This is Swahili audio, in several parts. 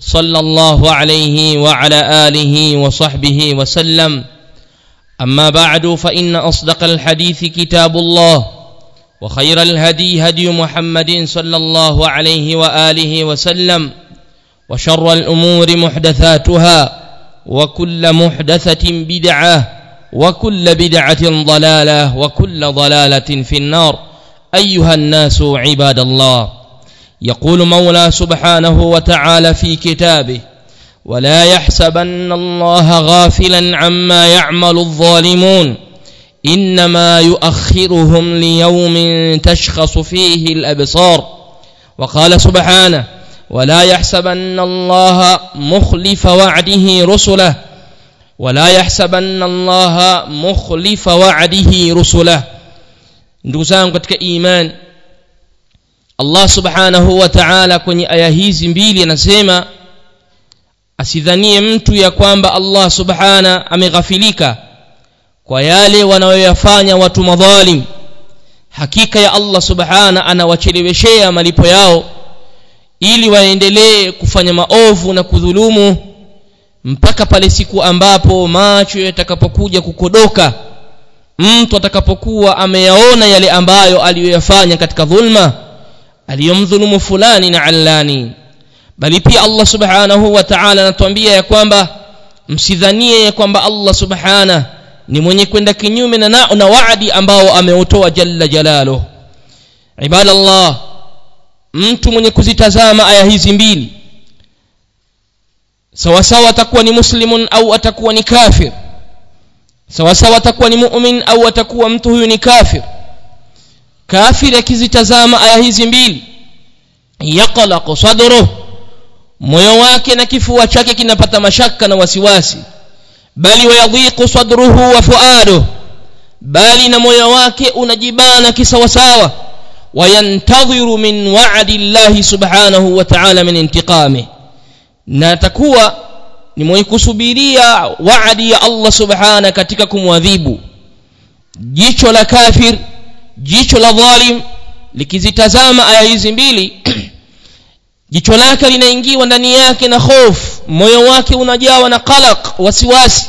صلى الله عليه وعلى آله وصحبه وسلم. أما بعد فإن أصدق الحديث كتاب الله وخير الهدي هدي محمد صلى الله عليه وآله وسلم وشر الأمور محدثاتها وكل محدثة بدعة وكل بدعة ضلالة وكل ضلالة في النار. أيها الناس عباد الله يقول مولى سبحانه وتعالى في كتابه ولا يحسبن الله غافلا عما يعمل الظالمون إنما يؤخرهم ليوم تشخص فيه الأبصار. وقال سبحانه ولا يحسبن الله مخلف وعده رسله ولا يحسبن الله مخلف وعده رسله. Ndugu zangu imani Allah subhanahu wa ta'ala kwenye aya hizi mbili anasema asidhanie mtu ya kwamba Allah subhana ameghafilika kwa yale wanayoyafanya watu madhalim. Hakika ya Allah subhana anawacheleweshea malipo yao ili waendelee kufanya maovu na kudhulumu mpaka pale siku ambapo macho yatakapokuja kukodoka mtu atakapokuwa ameyaona yale ambayo aliyoyafanya katika dhulma aliyomdhulumu fulani na allani. Bali pia Allah subhanahu wa ta'ala anatuambia ya kwamba msidhanie ya kwamba Allah subhana ni mwenye kwenda kinyume na na waadi ambao ameutoa jalla jalaluhu. Ibadallah mtu mwenye kuzitazama aya hizi mbili sawa sawa atakuwa ni muslimun au atakuwa ni kafir. Sawa sawa atakuwa ni mu'min au atakuwa mtu huyu ni kafir kafiri akizitazama aya hizi mbili. Yaqlaqu sadruhu moyo wake na kifua chake kinapata mashaka na wasiwasi. Bali wayadhiqu sadruhu wa fuaduhu. Bali na moyo wake unajibana kisawasawa. Wayantadhiru min wa'di Allah subhanahu wa ta'ala min intiqami na atakuwa ni mwenye kusubiria waadi ya Allah subhana katika kumwadhibu. Jicho la kafir jicho la dhalim likizitazama aya hizi mbili jicho lake linaingiwa ndani yake na hofu moyo wake unajawa na qalaq wasiwasi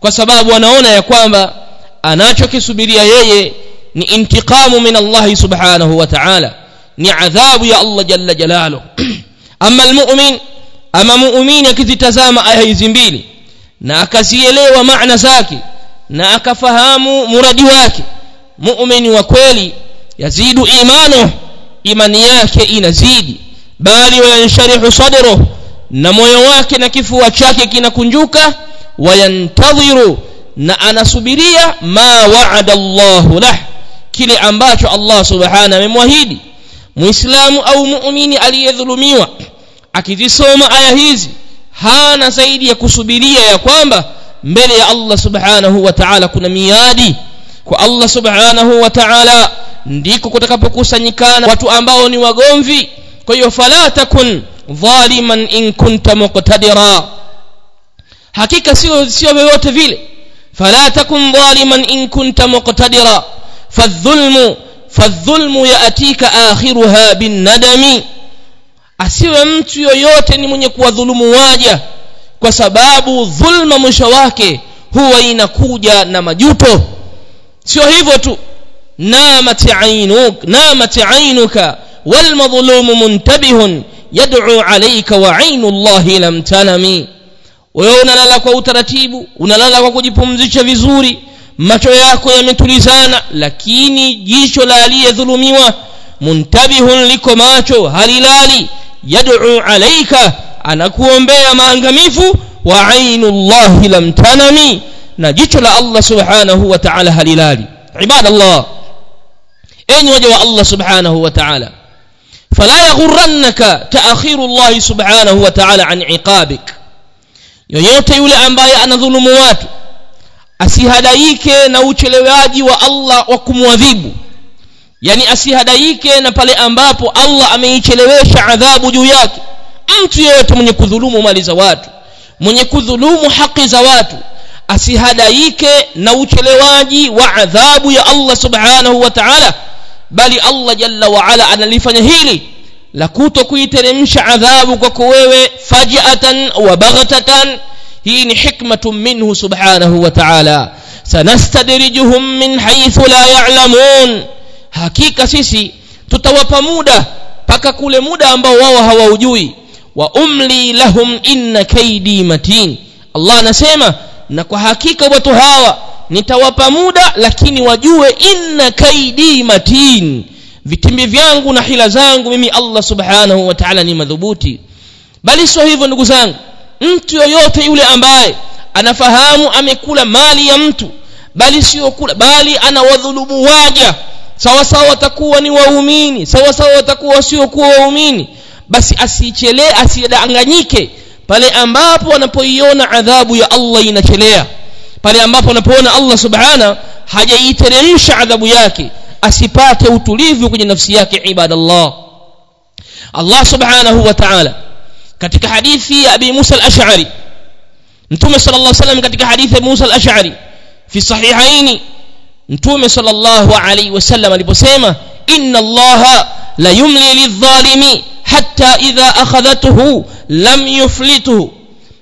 kwa sababu anaona ya kwamba anachokisubiria yeye ni intiqamu min Allah subhanahu wa ta'ala ni adhabu ya Allah jalla jalaluhu ama almu'min ama muumini akizitazama aya hizi mbili na akazielewa maana zake na akafahamu muradi wake muumini wa kweli yazidu imano imani yake inazidi. Bali wayansharihu sadruhu na moyo wake na kifua chake kinakunjuka wayantadhiru na anasubiria ma wa'ada Allahu lah kile ambacho Allah subhanahu amemwahidi. Muislamu au muumini aliyedhulumiwa akizisoma aya hizi hana zaidi ya kusubiria ya kwamba mbele ya Allah subhanahu wa ta'ala kuna miadi kwa Allah subhanahu wa ta'ala ndiko kutakapokusanyikana watu ambao ni wagomvi. Kwa hiyo fala takun dhaliman in kunta muqtadira. Hakika sio sio yote vile. Fala takun dhaliman in kunta muqtadira. Fadhulmu fadhulmu yaatika akhiruha bin nadami asiwe mtu yoyote ni mwenye kuwadhulumu waja kwa sababu dhulma mwisho wake huwa inakuja na majuto sio hivyo tu. Namat ainuk namat ainuka walmadhlumu muntabihun yad'u alayka wa ainu llahi lam tanami. Wewe unalala kwa utaratibu unalala kwa kujipumzisha vizuri macho yako yametulizana lakini jicho la aliyedhulumiwa muntabihun liko macho halilali yad'u alayka anakuombea maangamifu wa ainu llahi lam tanami na jicho la Allah subhanahu wa ta'ala halilali. Ibadallah. Enyi waja wa Allah subhanahu wa ta'ala. Fala yaghurrannaka ta'khiru Allah subhanahu wa ta'ala an iqabik. Yoyote yule ambaye anadhulumu watu asihadaike na uchelewaji wa Allah wa kumwadhibu. Yani asihadaike na pale ambapo Allah ameichelewesha adhabu juu yake. Mtu yeyote mwenye kudhulumu mali za watu mwenye kudhulumu haki za watu asihadaike na uchelewaji wa adhabu ya Allah subhanahu wa ta'ala bali Allah jalla wa ala analifanya hili la kuto kuiteremsha adhabu kwako wewe faj'atan wa baghtatan. Hii ni hikmatun minhu subhanahu wa ta'ala. Sanastadrijuhum min haythu la ya'lamun. Hakika sisi tutawapa muda paka kule muda ambao wao hawaujui. Wa umli lahum inna kaidi matin. Allah anasema na kwa hakika watu hawa nitawapa muda lakini wajue inna kaidi matin. Vitimbi vyangu na hila zangu mimi Allah subhanahu wa ta'ala ni madhubuti. Bali sio hivyo ndugu zangu. Mtu yoyote yule ambaye anafahamu amekula mali ya mtu bali sio kula bali anawadhulumu waja. Sawa sawa watakuwa ni waumini sawa sawa watakuwa sio kuwa waumini. Basi asichelee asidanganyike pale ambapo wanapoiona adhabu ya Allah inachelea. Pale ambapo wanapoona Allah subhana hajaiteremsha adhabu yake asipate utulivu kwenye nafsi yake ibadallah. Allah subhanahu wa ta'ala katika hadithi ya Abi Musa al-Ash'ari Mtume صلى الله عليه وسلم katika hadithi ya Musa al-Ash'ari fi sahihaini Mtume صلى الله عليه وسلم aliposema inna Allah la yumli lidh-dhalimi hatta idha akhadhathu lam yuflituhu.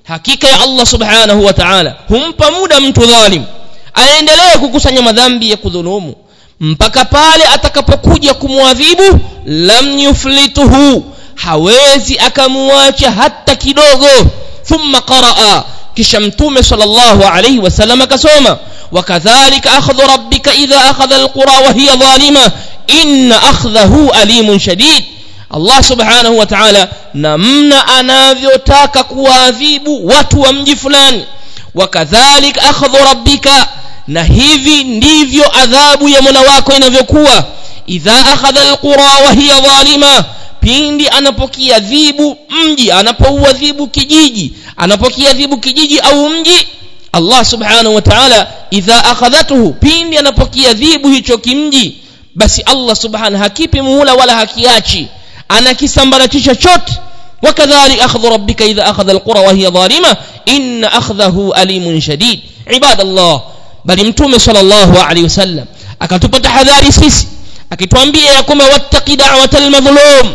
Hakika ya Allah subhanahu wa ta'ala humpa muda mtu dhalim aendelee kukusanya madhambi ya kudhulumu mpaka pale atakapokuja kumwadhibu lam yuflituhu hawezi akamuacha hata kidogo. Thumma qaraa kisha mtume sallallahu alayhi wasallam akasoma wakadhalika akhdhu rabbika idha akhadha alqura wa hiya zalima inna akhdhahu alimun shadid Allah subhanahu wa ta'ala namna anavyotaka kuadhibu watu wa mji fulani. Wakadhalik akhdhu rabbika na hivi ndivyo adhabu ya Mola wako inavyokuwa. Idha akhadha alqura wa hiya zalima pindi anapokiadhibu mji anapouadhibu kijiji anapokiadhibu kijiji au mji Allah subhanahu wa ta'ala idha akhadhatuhu pindi anapokiadhibu hicho kimji basi Allah subhanahu hakipi muhula wala hakiachi anakisambaratisha chote. Wakadhali akhdhu rabbika idha akhadha alqura wa hiya dhalima in akhdahu alimun shadid. Ibadallah. Bali mtume sallallahu alaihi wasallam akatupa tahadhari sisi. Akituambia ya kwamba wattaqi da'watal madhlum.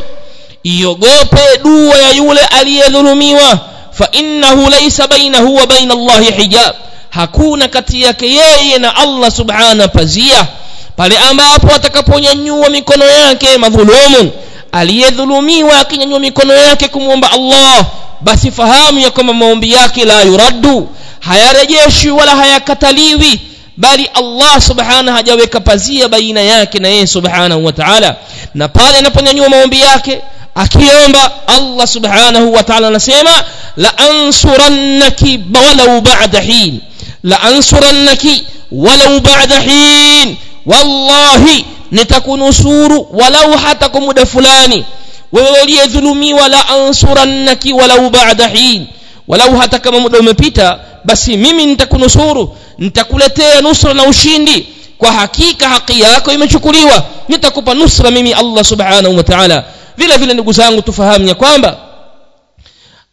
Iogope dua ya yule aliyedhulumiwa. Fa innahu laysa bainahu wa baina allahi hijab. Hakuna kati yake yeye na allah subhana pazia. Pale ambapo atakaponyanyua mikono yake madhulumu aliyedhulumiwa akinyanyua mikono yake kumwomba Allah basi fahamu ya kwamba maombi yake la yuraddu hayarejeshwi wala hayakataliwi bali Allah subhanahu hajaweka pazia baina yake na yeye subhanahu wa ta'ala. Na pale anaponyanyua maombi yake akiomba Allah subhanahu wa ta'ala anasema laansurannaki walau ba'da hin. Laansurannaki walau ba'da hin. Wallahi nitakunusuru walau hata kwa muda fulani. Wewe uliyedhulumiwa la ansurannaki walau ba'da hin. Walau hata kama muda umepita basi mimi nitakunusuru. Nitakuletea nusra na ushindi. Kwa hakika haki yako imechukuliwa. Nitakupa nusra mimi Allah subhanahu wa ta'ala. Vile vile ndugu zangu tufahamu ya kwamba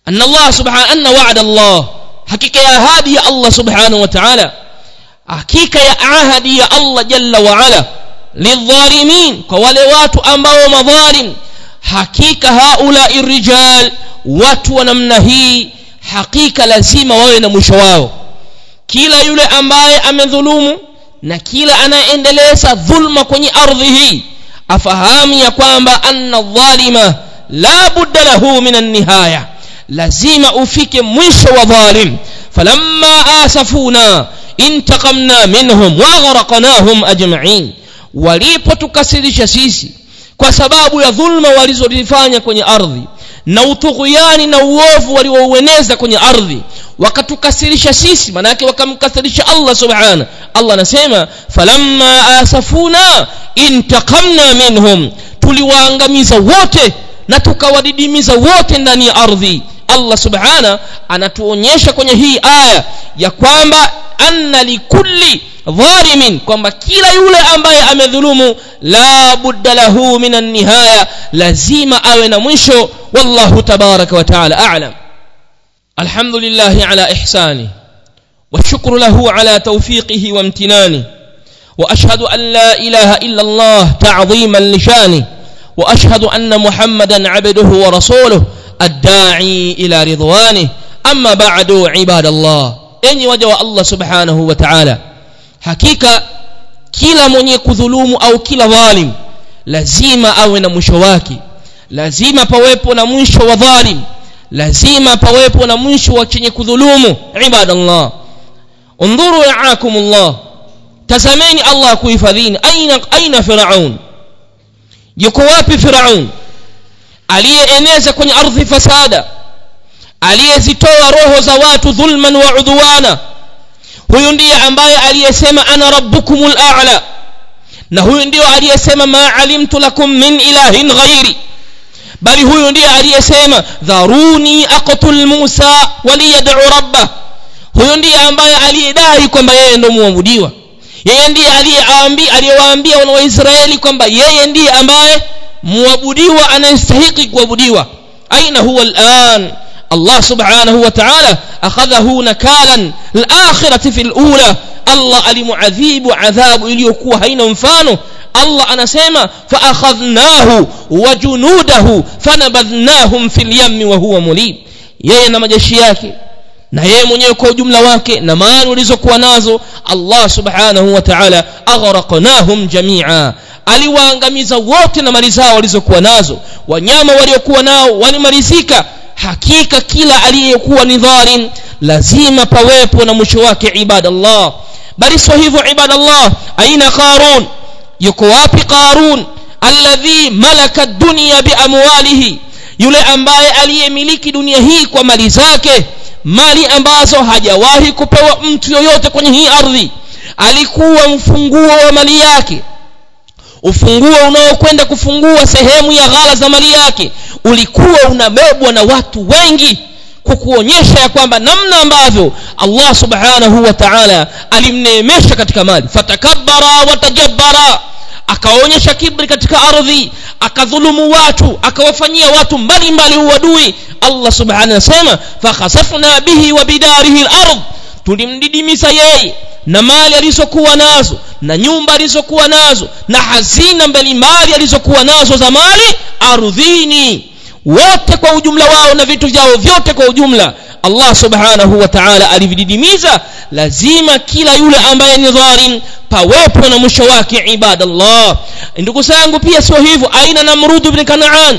anna Allah subhanahu anna wa'ada Allah. Hakika ya ahadi ya Allah subhanahu wa ta'ala. Hakika ya ahadi ya Allah jalla wa ala lidhalimin kwa wale watu ambao madhalim hakika haula irrijal watu wa namna hii hakika lazima wawe na mwisho wao kila yule ambaye amedhulumu na kila anaendeleza dhulma kwenye ardhi hii afahamu ya kwamba anna dhalima la budda lahu min an-nihaya lazima ufike mwisho wa dhalim falamma asafuna intaqamna minhum wa aghraqnahum ajma'in walipotukasirisha sisi kwa sababu ya dhulma walizozifanya kwenye ardhi na utughuyani na uovu walioueneza kwenye ardhi wakatukasirisha sisi manake wakamkasirisha Allah subhana. Allah anasema falamma asafuna intaqamna minhum tuliwaangamiza wote na tukawadidimiza wote ndani ya ardhi Allah subhana anatuonyesha kwenye hii aya ya kwamba anna likulli dhalimin kwamba kila yule ambaye amedhulumu la budda lahu minan nihaya lazima awe na mwisho wallahu tabaraka wa taala a'lam alhamdulillah ala ihsani والشكر له على توفيقه وامتنانه واشهد ان لا اله الا الله تعظيما لشانه واشهد ان محمدا عبده ورسوله الداعي إلى رضوانه. أما بعد عباد الله إني وجوا الله سبحانه وتعالى. حقيقة كلا من يكذلوم أو كلا ظالم لزيما أو نمشواكي لزيما فويبو نمش وظالم. لزيما فويبو نمش وكين يكذلوم عباد الله انظروا يعاكم الله. تزميني الله كيف أين أين فرعون؟ يكوابي فرعون. Aliyeeneza kwenye ardhi fasada aliyezitoa roho za watu dhulman wa udwana huyu ndiye ambaye aliyesema ana rabbukumul a'la na huyu ndiyo aliyesema ma alimtu lakum min ilahin ghairi bali huyu ndiye aliyesema dharuni aqtul Musa waliyad'u rabbah huyu ndiye ambaye aliyedai kwamba yeye ndo muabudiwa yeye ndiye aliyewaambia wana wa Israeli kwamba yeye ndiye ambaye muabudiwa anayestahili kuabudiwa aina huwa al'an Allah subhanahu wa ta'ala akhadhahu nakalan al-akhirati fil ula Allah alimuadhibu adhabu iliyokuwa haina mfano Allah anasema fa akhadhnahu wa junudahu fanabadhnahum fil yammi wa huwa mulim yeye na majeshi yake na yeye mwenyewe kwa ujumla wake na mali walizokuwa nazo Allah subhanahu wa ta'ala aghraqnahum jami'a aliwaangamiza wote na mali zao walizokuwa nazo. Wanyama waliokuwa nao walimalizika. Hakika kila aliyekuwa ni dhalim lazima pawepo na mwisho wake ibadallah. Bali sio hivyo ibadallah. Aina qarun? Yuko wapi qarun? Alladhi malaka dunya biamwalihi yule ambaye aliyemiliki dunia hii kwa mali zake mali ambazo hajawahi kupewa mtu yoyote kwenye hii ardhi. Alikuwa mfunguo wa mali yake ufunguo unaokwenda kufungua sehemu ya ghala za mali yake ulikuwa unabebwa na watu wengi kwa kuonyesha ya kwamba namna ambavyo Allah subhanahu wa ta'ala alimneemesha katika mali. Fatakabbara watajabbara akaonyesha kibri katika ardhi akadhulumu watu akawafanyia watu mbalimbali uadui. Allah subhanahu anasema fakhasafna bihi wa bidarihi al-ard tulimdidimiza yeye na mali alizokuwa nazo na nyumba alizokuwa nazo na hazina mbalimbali alizokuwa nazo za mali ardhini. Wote kwa ujumla wao na vitu vyao vyote kwa ujumla Allah subhanahu wa ta'ala alivididimiza. Lazima kila yule ambaye ni dhalim pawepo na mwisho wake ibadallah. Ndugu zangu pia sio hivyo. Aina namrud ibn kanaan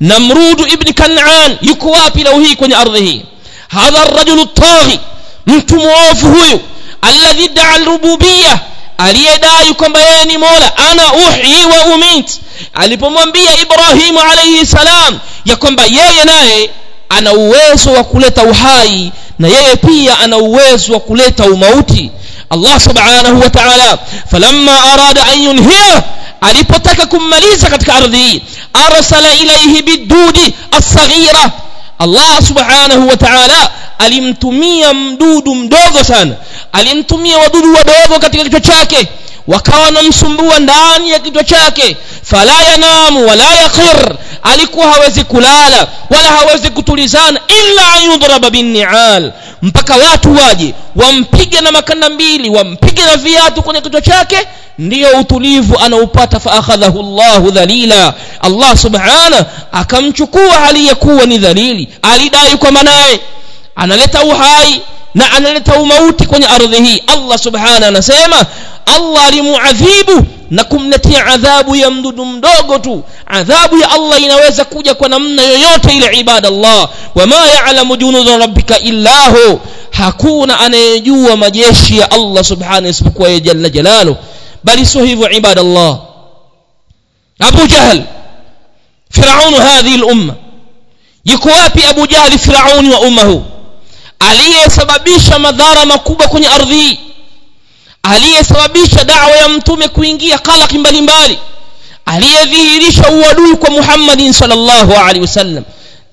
namrud ibn kanaan yuko wapi leo hii kwenye ardhi hii? Hadha ar-rajul at-taghi mtu muovu huyu alladhi da'a al-rububiyyah aliyedai kwamba yeye ni mola ana uhi wa umit alipomwambia ibrahimu alayhi salam ya kwamba yeye naye ana uwezo wa kuleta uhai na yeye pia ana uwezo wa kuleta umauti Allah subhanahu wa ta'ala falamma arada an yunhiya alipotaka kummaliza katika ardhi arsala ilayhi bidudi as-saghira Allah subhanahu wa ta'ala alimtumia mdudu mdogo sana. Alimtumia wadudu wadogo katika kichwa chake. Wakawa wanamsumbua ndani ya kichwa chake. Fala yanamu wala yaqir alikuwa hawezi kulala wala hawezi kutulizana illa yudraba binnial mpaka watu waje wampige na makanda mbili wampige na viatu kwenye kichwa chake ndiyo utulivu anaupata faakhadhahu Allahu dhalila. Allah subhana akamchukua hali ya kuwa ni dhalili. Alidai kwa manaye. Analeta uhai na analeta umauti kwenye ardhi hii. Allah subhana anasema Allah alimuadhibu na kumletea adhabu ya mdudu mdogo tu. Adhabu ya Allah inaweza kuja kwa namna yoyote ile ibada Allah wama ya'lamu junuda rabbika illahu hakuna anayejua majeshi ya Allah subhanahu isipokuwa yeye jalla jalalu bali sio hivyo ibadallah. Abu Jahl Firaun hadhihi al-umma. Yuko wapi Abu Jahl Firauni wa umma huu aliyesababisha madhara makubwa kwenye ardhi aliyesababisha da'wa ya mtume kuingia kalaki mbalimbali. Aliyedhihirisha uadui kwa Muhammadin sallallahu alaihi wasallam.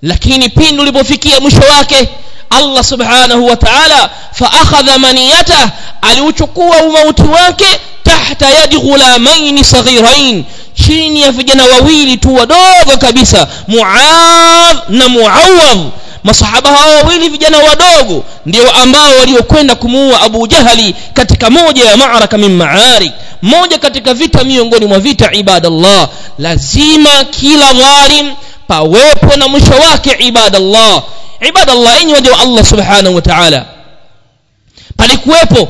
Lakini pindi ulipofikia mwisho wake Allah subhanahu wa ta'ala fa akhadha maniyata aliuchukua umauti wake tahta yadi ghulamain saghirain chini ya vijana wawili tu wadogo kabisa Muadh na muawadh masahaba hao wawili vijana wadogo ndio ambao waliokwenda kumuua Abu Jahali katika moja ya maaraka min maarik moja katika vita miongoni mwa vita ibadallah. Lazima kila dhalim pawepo na mwisho wake ibadallah ibadallah enyi waja wa Allah subhanahu wa ta'ala palikuwepo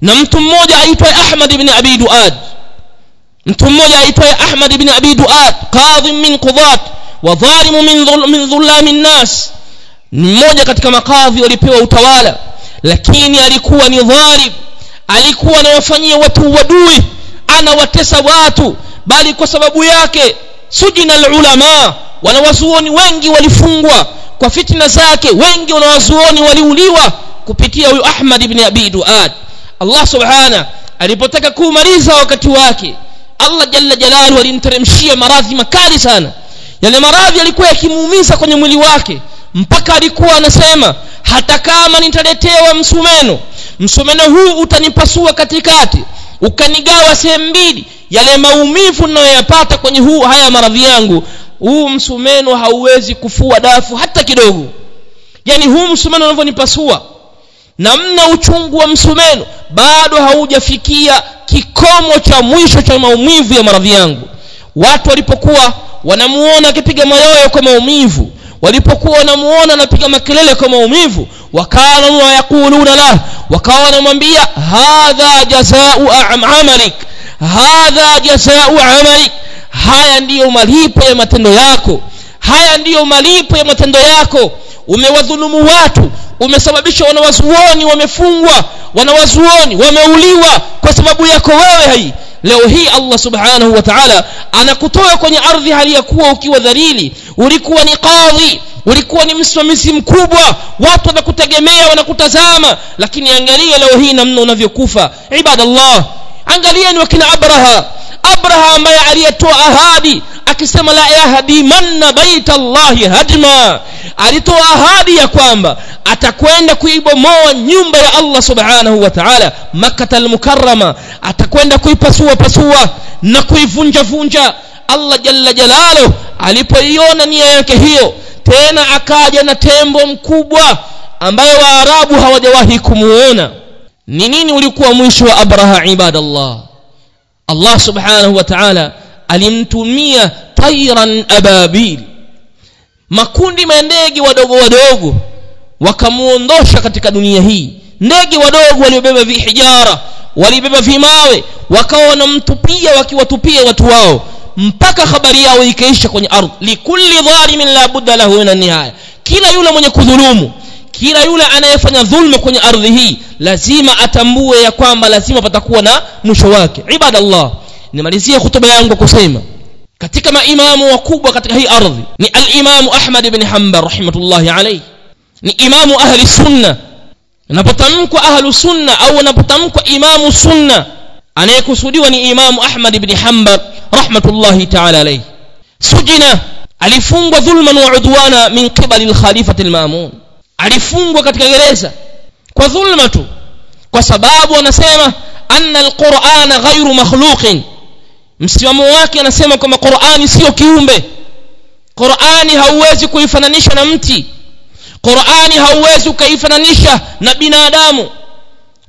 na mtu mmoja aitwaye Ahmad ibn Abi Duad mtu mmoja aitwaye Ahmad ibn Abi Duad qadhi min qudat wa dhalimu min min dhulami nnas mmoja katika makadhi walipewa utawala lakini alikuwa ni dhalim alikuwa anawafanyia watu wadui anawatesa watu bali kwa sababu yake sujina alulama wanawazuoni wengi walifungwa. Kwa fitna zake wengi wanawazuoni waliuliwa kupitia huyu Ahmad ibn Abi Duad. Allah subhana alipotaka kuumaliza wakati wake Allah jalla jalalu alimteremshia maradhi makali sana. Yale maradhi yalikuwa yakimuumiza kwenye mwili wake mpaka alikuwa anasema hata kama nitaletewa msumeno msumeno huu utanipasua katikati ukanigawa sehemu mbili yale maumivu ninayoyapata kwenye huu haya maradhi yangu huu msumeno hauwezi kufua dafu hata kidogo. Yani huu msumeno unavyonipasua namna uchungu wa msumeno bado haujafikia kikomo cha mwisho cha maumivu ya maradhi yangu. Watu walipokuwa wanamuona akipiga mayoyo kwa maumivu walipokuwa wanamuona anapiga makelele kwa maumivu wakana wayakuluna la wakawa wanamwambia hadha jazau amalik hadha jazau amalik haya ndiyo malipo ya matendo yako. Haya ndiyo malipo ya matendo yako. Umewadhulumu watu. Umesababisha wanawazuoni wamefungwa. Wanawazuoni wameuliwa kwa sababu yako wewe hii leo hii Allah subhanahu wa ta'ala anakutoa kwenye ardhi hali ya kuwa ukiwa dhalili. Ulikuwa ni qadhi. Ulikuwa ni msimamizi mkubwa. Watu wanakutegemea wanakutazama. Lakini angalia leo hii namna unavyokufa. Ibadallah angalia ni wakina abraha. Abraha ambaye aliyetoa ahadi akisema la yahdimanna baita allahi hadma. Alitoa ahadi ya kwamba atakwenda kuibomoa nyumba ya Allah subhanahu wa ta'ala makkah al-mukarrama. Atakwenda kuipasua pasua na kuivunja vunja Allah jalla jalalo alipoiona nia yake hiyo tena akaja na tembo mkubwa ambaye waarabu hawajawahi kumuona ni nini ulikuwa mwisho wa abraha ibadallah? Allah subhanahu wa ta'ala alimtumia tayran ababil. Makundi mandege wadogo wadogo wakamuondosha katika dunia hii. Ndege wadogo waliobeba vihijara walibeba vimawe wakawa wanamtupia wakiwatupia watu wao mpaka habari yao ikaisha kwenye ardhi. Likulli dhalimin la budda lahu min nihaya kila yule mwenye kudhulumu kila yule anayefanya dhulma kwenye ardhi hii lazima atambue ya kwamba lazima patakuwa na mwisho wake. Ibadallah nimalizie hutuba yangu kusema katika maimamu wakubwa katika hii ardhi ni al-Imam Ahmad ibn Hanbal rahimatullahi alayhi. Ni imamu ahli sunna. Unapotamkwa ahlu sunna au unapotamkwa imamu sunna anayekusudiwa ni imamu Ahmad ibn Hanbal rahmatullahi ta'ala alayhi. Sujina alifungwa dhulman wa udwana min qibali alkhalifati al-mamun alifungwa katika gereza kwa dhulma tu kwa sababu anasema anna al-Qur'ana ghayru makhluqin. Msimamo wake anasema kwamba Qur'ani sio kiumbe. Qur'ani hauwezi kuifananisha na mti. Qur'ani hauwezi ukaifananisha na binadamu.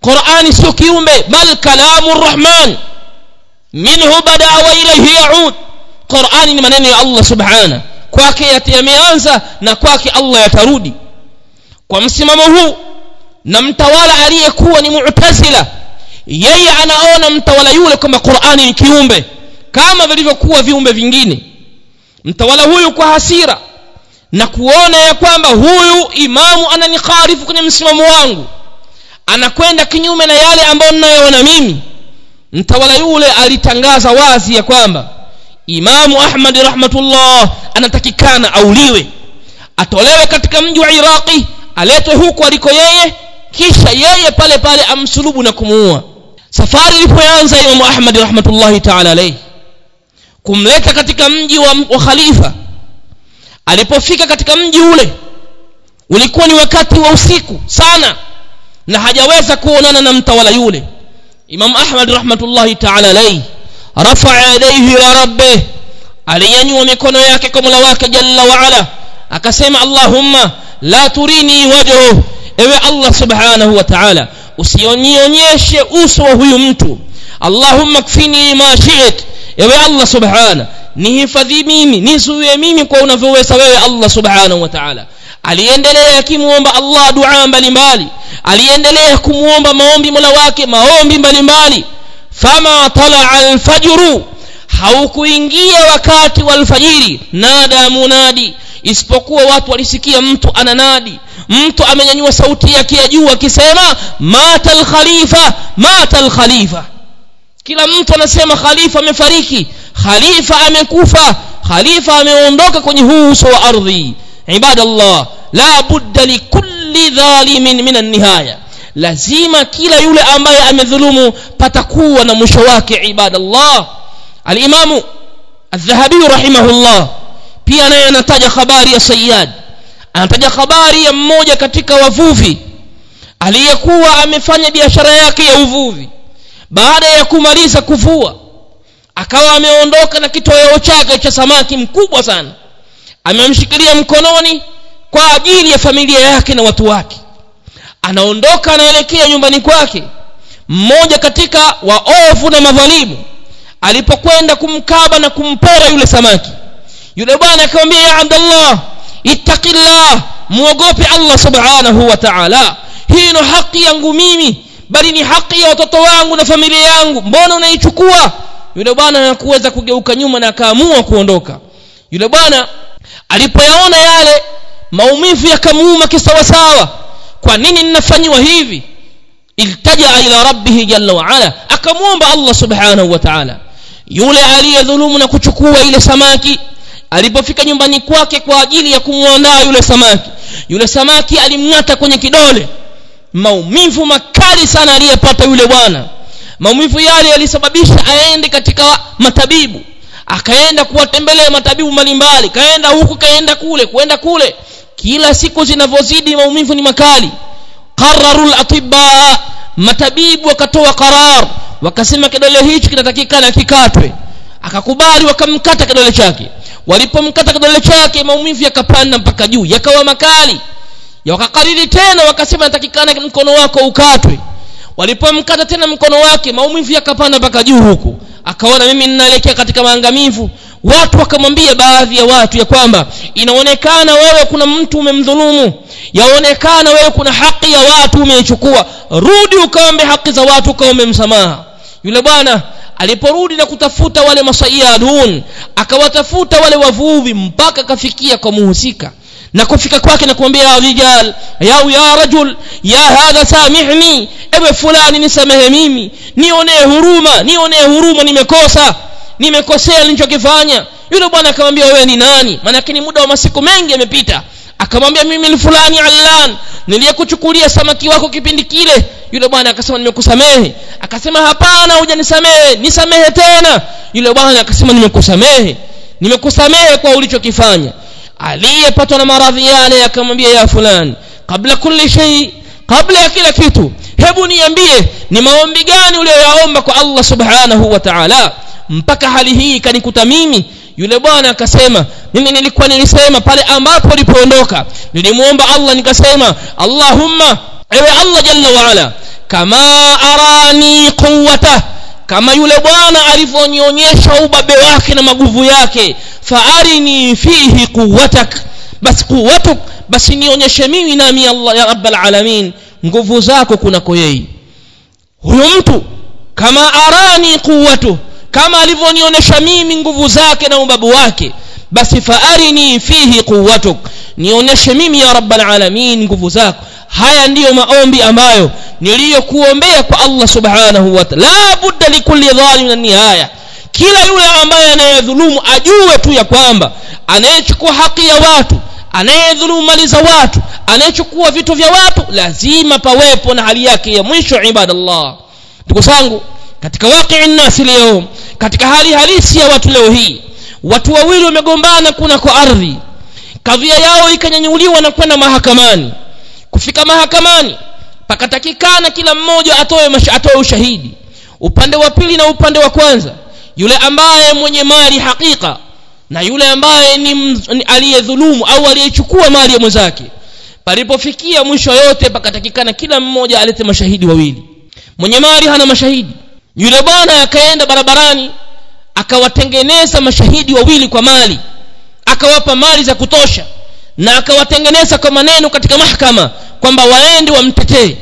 Qur'ani sio kiumbe. Bal kalamu rahman minhu bada wa ilayhi yaud. Qur'ani ni maneno ya Allah subhana. Kwake yameanza na kwake Allah yatarudi kwa msimamo huu na mtawala aliyekuwa ni mu'tazila yeye anaona mtawala yule kwamba Qur'ani ni kiumbe kama vilivyokuwa viumbe vingine. Mtawala huyu kwa hasira na kuona ya kwamba huyu imamu ananikharifu kwenye msimamo wangu anakwenda kinyume na yale ambayo ninayoona mimi mtawala yule alitangaza wazi ya kwamba imamu ahmad rahmatullah anatakikana auliwe atolewe katika mji wa iraqi aletwe huku aliko yeye kisha yeye pale pale amsulubu na kumuua. Safari ilipoanza imamu ahmad rahmatullahi taala alayhi kumleta katika mji wa, wa khalifa. Alipofika katika mji ule ulikuwa ni wakati wa usiku sana na hajaweza kuonana na mtawala yule. Imam ahmad rahmatullahi ta'ala alayhi rafa'a yadayhi ila rabbih aliyanyua mikono yake kwa Mola wake jalla wa ala akasema allahumma la turini wajhu ewe allah subhanahu wa ta'ala. Usionyeshe uso wa huyu mtu. Allahumma kfini ma shi'it ewe allah subhana. Nihifadhi mimi nizuie mimi kwa unavyoweza wewe allah subhanahu wa ta'ala. Aliendelea akimuomba allah dua mbalimbali. Aliendelea kumuomba maombi mola wake maombi mbalimbali. Fama talaa alfajru haukuingia wakati wa alfajiri nada munadi. Isipokuwa watu walisikia mtu ananadi. Mtu amenyanyua sauti yake ya juu akisema mata alkhalifa mata alkhalifa kila mtu anasema khalifa amefariki khalifa amekufa khalifa ameondoka kwenye huu uso wa ardhi. Ibadallah la budda likulli dhalimin min an-nihaya. Lazima kila yule ambaye amedhulumu patakuwa na mwisho wake ibadallah alimamu adhahabi rahimahullah pia naye anataja habari ya Sayyad. anataja habari ya mmoja katika wavuvi aliyekuwa amefanya biashara yake ya uvuvi. Baada ya kumaliza kuvua akawa ameondoka na kitoweo chake cha samaki mkubwa sana. Amemshikilia mkononi kwa ajili ya familia yake na watu wake. Anaondoka anaelekea nyumbani kwake mmoja katika waovu na madhalimu alipokwenda kumkaba na kumpora yule samaki. Yule bwana akamwambia ya abdallah ittaqillah muogope allah subhanahu wa ta'ala. Hii ni haki yangu mimi bali ni haki ya watoto wangu na familia yangu. Mbona unaichukua? Yule bwana hakuweza kugeuka nyuma na akaamua kuondoka. Yule bwana alipoyaona yale maumivu yakamuuma kisawasawa. Kwa nini ninafanyiwa hivi? Iltaja ila rabbihi jalla wa ala akamwomba allah subhanahu wa ta'ala yule aliyedhulumu na kuchukua ile samaki alipofika nyumbani kwake kwa ajili ya kumwandaa yule samaki yule samaki alimng'ata kwenye kidole. Maumivu makali sana aliyepata yule bwana. Maumivu yale yalisababisha aende katika matabibu. Akaenda kuwatembelea matabibu mbalimbali kaenda huku kaenda kule kwenda kule. Kila siku zinavyozidi maumivu ni makali qararul atibba matabibu wakatoa qarar wakasema kidole hichi kinatakikana kikatwe. Akakubali wakamkata kidole chake. Walipomkata kidole chake maumivu yakapanda mpaka juu yakawa makali. Wakakariri tena wakasema natakikana mkono wako ukatwe. Walipomkata tena mkono wake maumivu yakapanda mpaka juu huku akaona mimi ninaelekea katika maangamivu. Watu wakamwambia baadhi ya watu ya kwamba inaonekana wewe kuna mtu umemdhulumu. Yaonekana wewe kuna haki ya watu umeichukua. Rudi ukaombe haki za watu ukaombe msamaha. Yule bwana aliporudi na kutafuta wale masayadun akawatafuta wale wavuvi mpaka kafikia kwa muhusika na kufika kwake na kumwambia rijal ya ya rajul ya hadha samihni ewe fulani nisamehe mimi nionee huruma nionee huruma nimekosa nimekosea nilichokifanya. Yule bwana akamwambia wewe ni nani? Maana ni muda wa masiku mengi yamepita. Akamwambia mimi ni fulani allan niliyekuchukulia samaki wako kipindi kile. Yule bwana akasema nimekusamehe. Akasema hapana hujanisamehe nisamehe tena. Yule bwana akasema nimekusamehe nimekusamehe kwa ulichokifanya aliyepatwa na maradhi yale akamwambia ya fulani kabla kulli shay kabla ya kila kitu hebu niambie ni maombi gani uliyoyaomba kwa Allah subhanahu wa ta'ala? Mpaka hali hii ikanikuta mimi yule bwana akasema mimi nilikuwa nilisema pale ambapo nilipoondoka nilimuomba Allah nikasema Allahumma ewe Allah jalla wa ala kama arani quwwata kama yule bwana alivyonionyesha ubabe wake na maguvu yake faarini fihi quwwatak. Basi quwwatuk basi nionyeshe mimi nami Allah ya rabbal alamin nguvu zako kunako yeye. Huyo mtu kama arani quwwatu kama alivyonionyesha mimi nguvu zake na ubabu wake basi faarini fihi quwwatuk. Nionyeshe mimi ya rabbal alamin nguvu zako. Haya ndiyo maombi ambayo niliyokuombea kwa Allah subhanahu wa ta'ala. La budda likulli dhalimin nihaya kila yule ambaye anayedhulumu ajue tu ya kwamba anayechukua haki ya watu anayedhulumu mali za watu anayechukua vitu vya watu lazima pawepo na hali yake ya mwisho ibadallah. Ndugu zangu katika waqi nasi leo katika hali halisi ya watu leo hii watu wawili wamegombana kuna kwa ardhi. Kadhia yao ikanyanyuliwa na kwenda mahakamani. Kufika mahakamani pakatakikana kila mmoja atoe atoe ushahidi. Upande wa pili na upande wa kwanza yule ambaye mwenye mali hakika na yule ambaye ni, ni aliyedhulumu au aliyechukua mali ya mwenzake palipofikia mwisho yote pakatakikana kila mmoja alete mashahidi wawili. Mwenye mali hana mashahidi. Yule bwana akaenda barabarani akawatengeneza mashahidi wawili kwa mali akawapa mali za kutosha na akawatengeneza kwa maneno katika mahkama kwamba waende wamtetee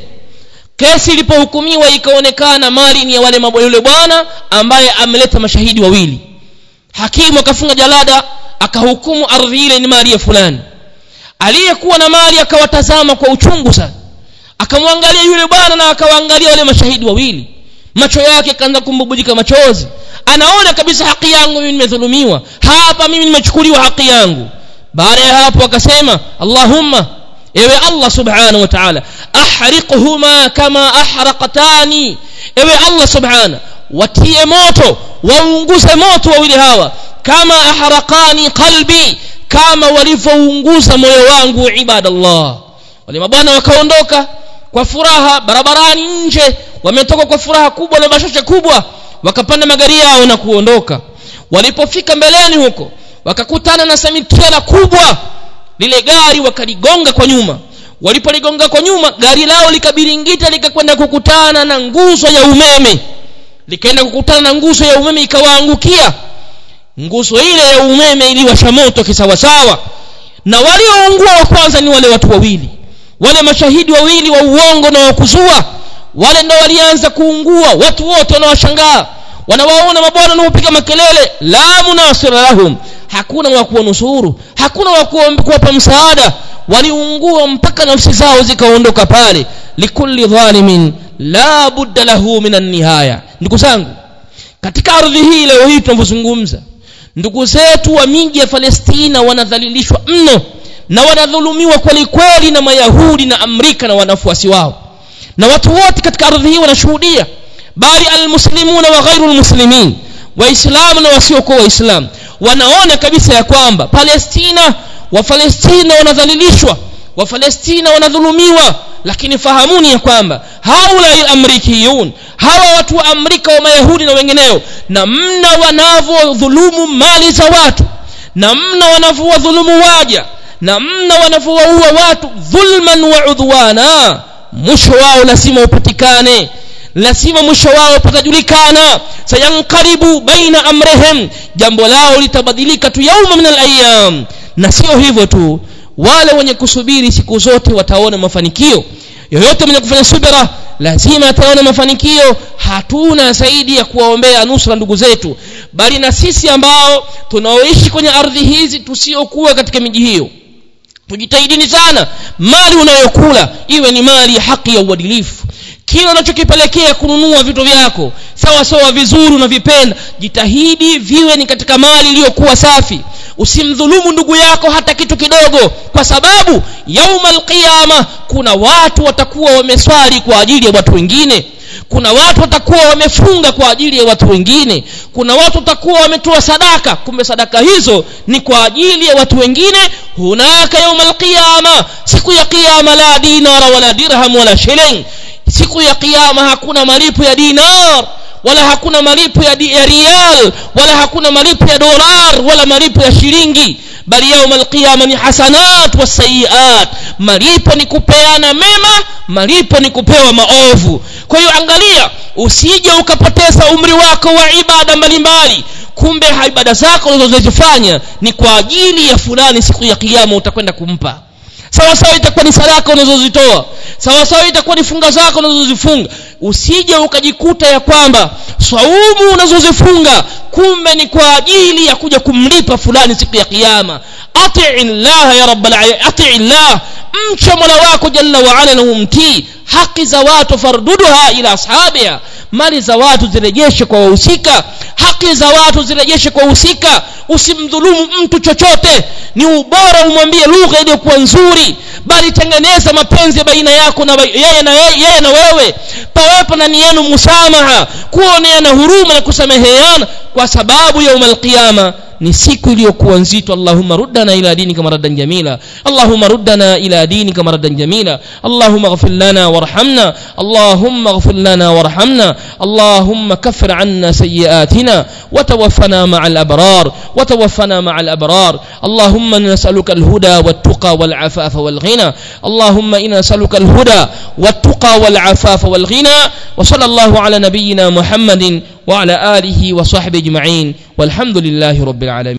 kesi ilipohukumiwa ikaonekana mali ni ya wale yule bwana ambaye ameleta mashahidi wawili. Hakimu akafunga jalada akahukumu ardhi ile ni mali ya fulani. Aliyekuwa na mali akawatazama kwa uchungu sana. Akamwangalia yule bwana na akawaangalia wale mashahidi wawili. Macho yake kaanza kumbubujika machozi. Anaona kabisa haki yangu mimi nimedhulumiwa. Hapa mimi nimechukuliwa haki yangu. Baada ya hapo akasema allahumma ewe allah subhanahu wa ta'ala ahriquhuma kama ahraqtani ewe allah subhanahu watie moto waunguze moto wawili hawa. Kama ahraqani qalbi kama walivyounguza moyo wangu ibadallah. Wale mabwana wakaondoka kwa furaha barabarani nje wametoka kwa furaha kubwa na bashasha kubwa wakapanda magari yao na kuondoka. Walipofika mbeleni huko wakakutana na samitrela kubwa lile gari wakaligonga kwa nyuma. Walipoligonga kwa nyuma gari lao likabiringita likakwenda kukutana na nguzo ya umeme. Likaenda kukutana na nguzo ya umeme ikawaangukia. Nguzo ile ya umeme iliwasha moto kisawasawa. Na walioungua wa kwanza ni wale watu wawili. Wale mashahidi wawili wa uongo na wakuzua wale ndo walianza kuungua. Watu wote wanawashangaa. Wanawaona mabwana wanaopiga makelele. La munasira lahum hakuna wa kuwanusuru hakuna wa kuwapa msaada. Waliungua mpaka nafsi zao zikaondoka pale. Likulli dhalimin la budda lahu min nihaya. Ndugu zangu katika ardhi hii leo hii tunavyozungumza ndugu zetu wa miji ya Palestina wanadhalilishwa mno na wanadhulumiwa kweli kweli na mayahudi na amrika na wanafuasi wao. Na watu wote katika ardhi hii wanashuhudia. Bali almuslimuna wa ghairu almuslimin waislamu na wasiokuwa waislamu wanaona kabisa ya kwamba Palestina wafalestina wanadhalilishwa wafalestina wanadhulumiwa lakini fahamuni ya kwamba haula amrikiyun hawa watu wa amrika wa mayahudi na wengineo namna wanavyodhulumu mali za watu namna wanavyowadhulumu waja namna wanavyowaua watu dhulman wa udhwana mwisho wao lazima upatikane lazima mwisho wao patajulikana. Sayankaribu baina amrihim. Jambo lao litabadilika tu yauma min alayam na sio hivyo tu. Wale wenye kusubiri siku zote wataona mafanikio. Yoyote mwenye kufanya subira lazima ataona mafanikio. Hatuna zaidi ya kuwaombea nusra ndugu zetu. Bali na sisi ambao tunaoishi kwenye ardhi hizi tusiokuwa katika miji hiyo. Tujitahidini sana. Mali unayokula iwe ni mali ya haki ya uadilifu kila unachokipelekea kununua vitu vyako sawa sawa vizuri unavipenda jitahidi viwe ni katika mali iliyokuwa safi. Usimdhulumu ndugu yako hata kitu kidogo kwa sababu yauma alqiyama kuna watu watakuwa wameswali kwa ajili ya watu wengine. Kuna watu watakuwa wamefunga kwa ajili ya watu wengine. Kuna watu watakuwa wametoa sadaka kumbe sadaka hizo ni kwa ajili ya watu wengine. Hunaka yauma alqiyama siku ya qiyama la dinara wala dirham wala shilling siku ya kiyama hakuna malipo ya dinar wala hakuna malipo ya, ya rial wala hakuna malipo ya dolar wala malipo ya shilingi. Bali yauma alqiyama ni hasanat wasayiat malipo ni kupeana mema malipo ni kupewa maovu. Kwa hiyo angalia usije ukapoteza umri wako wa ibada mbalimbali. Kumbe ibada zako unazozifanya ni kwa ajili ya fulani siku ya kiyama utakwenda kumpa sawa sawa itakuwa ni sadaka unazozitoa. Sawasawa sawa itakuwa ni funga zako unazozifunga. Usije ukajikuta ya kwamba swaumu unazozifunga kumbe ni kwa ajili ya kuja kumlipa fulani siku ya kiyama. Atii ya atii llah mcha mola wako jalla wa ala na umtii haki za watu farduduha ila ashabiha. Mali za watu zirejeshe kwa wahusika haki za watu zirejeshe kwa husika usimdhulumu mtu chochote. Ni ubora umwambie lugha iliyokuwa nzuri bali tengeneza mapenzi baina yako na yeye na yeye na wewe. Pawepo ndani yenu musamaha kuoneana huruma na kusameheana kwa sababu yauma alqiyama ni siku iliyokuwa nzito allahumma ruddana ila dinika maradan jamila allahumma ruddana ila dinika maradan jamila allahumma ighfir lana warhamna allahumma ighfir lana warhamna allahumma kaffir anna sayyi'atina وتوفنا مع الأبرار وتوفنا مع الأبرار اللهم نسألك الهدى والتقى والعفاف والغنى اللهم إنا نسألك الهدى والتقى والعفاف والغنى وصلى الله على نبينا محمد وعلى آله وصحبه أجمعين والحمد لله رب العالمين